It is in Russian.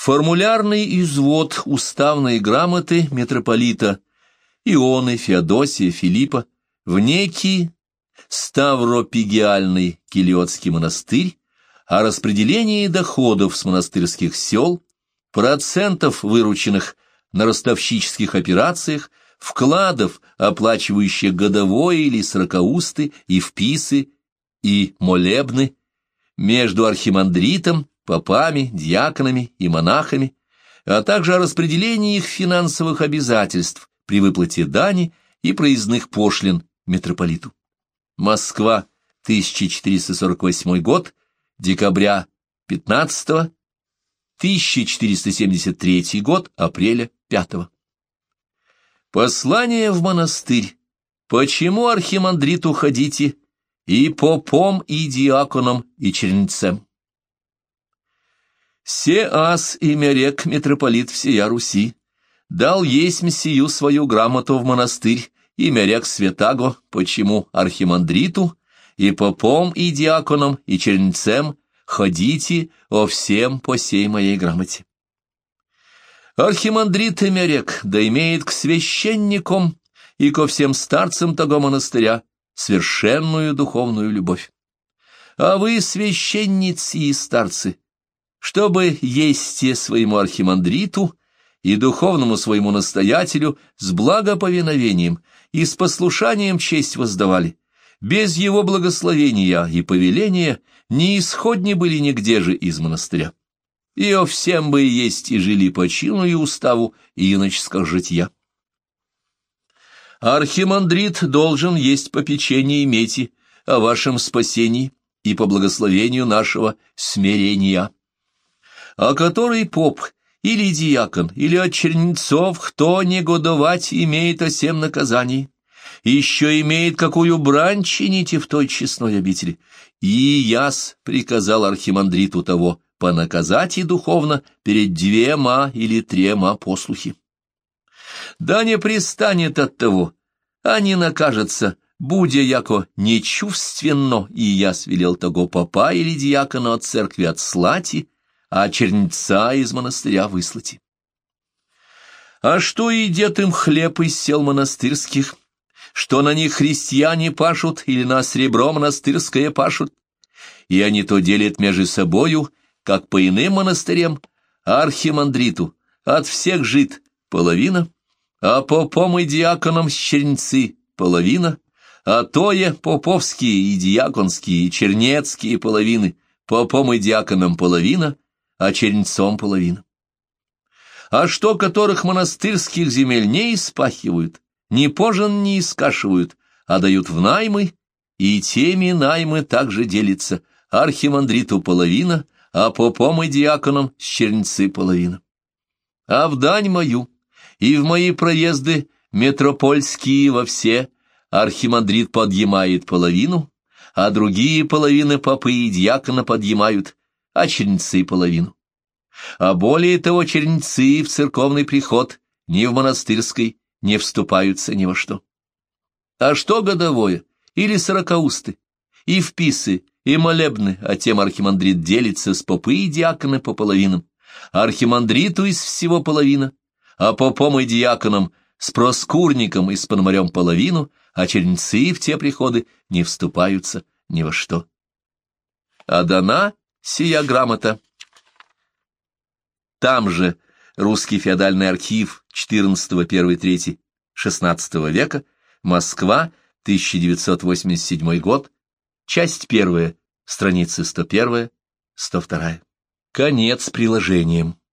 Формулярный извод уставной грамоты митрополита Ионы, Феодосия, Филиппа в некий Ставропигиальный Килиотский монастырь о распределении доходов с монастырских сел, процентов, вырученных на ростовщических операциях, вкладов, оплачивающих годовое или сорокаусты и вписы и молебны, между архимандритом, попами, диаконами и монахами, а также о распределении их финансовых обязательств при выплате дани и проездных пошлин митрополиту. Москва, 1448 год, декабря 15 1473 год, апреля 5 Послание в монастырь. Почему архимандриту ходите, и попом, и диаконом, и чернецем? Се ас имя рек митрополит всея Руси, дал есть сию свою грамоту в монастырь, имя рек святаго, почему архимандриту, и попом, и диаконом, и чернецем ходите о всем по сей моей грамоте. Архимандрит Эмерек да имеет к священникам и ко всем старцам того монастыря совершенную духовную любовь. А вы, священницы и старцы, чтобы есть своему архимандриту и духовному своему настоятелю с благоповиновением и с послушанием честь воздавали, без его благословения и повеления не исходни были нигде же из монастыря. И о всем бы есть и жили по чину и уставу иноческого житья. Архимандрит должен есть попечение иметь о вашем спасении и по благословению нашего смирения. А который поп или диакон, или от чернецов, кто негодовать имеет о всем наказании, еще имеет какую брань чините в той честной обители. И яс приказал архимандриту того понаказать и духовно перед двема или трема послухи. Да не пристанет от того, а не накажется, будя яко нечувственно, и я свелел того попа или диакона от церкви отслати, а чернеца из монастыря выслати. А что едет им хлеб из сел монастырских, что на них христиане пашут или на сребро монастырское пашут, и они то делят между собою, как по иным монастырям, архимандриту, от всех жит половина, а попом и диаконам чернцы половина, а тое поповские и диаконские и чернецкие половины, попом и диаконам половина, а чернцом половина. А что которых монастырских земель не испахивают, ни пожен не искашивают, а дают в наймы, и теми наймы также делятся, архимандриту половина, а попом и диаконам с чернцы половина. А в дань мою и в мои проезды метропольские во все архимандрит подъемает половину, а другие половины попы и диакона подъемают, а чернцы половину. А более того, чернцы в церковный приход ни в монастырской не вступаются ни во что. А что годовое или сорокаусты, и вписы, и молебны, а тем архимандрит делится с попы и диаконы по половинам, архимандриту из всего половина, а попом и диаконам с проскурником и с пономарем половину, а чернцы в те приходы не вступаются ни во что. А дана сия грамота. Там же Русский феодальный архив 14-1-3 XVI века, Москва, 1987 год, часть первая, страницы 101-102. Конец приложением.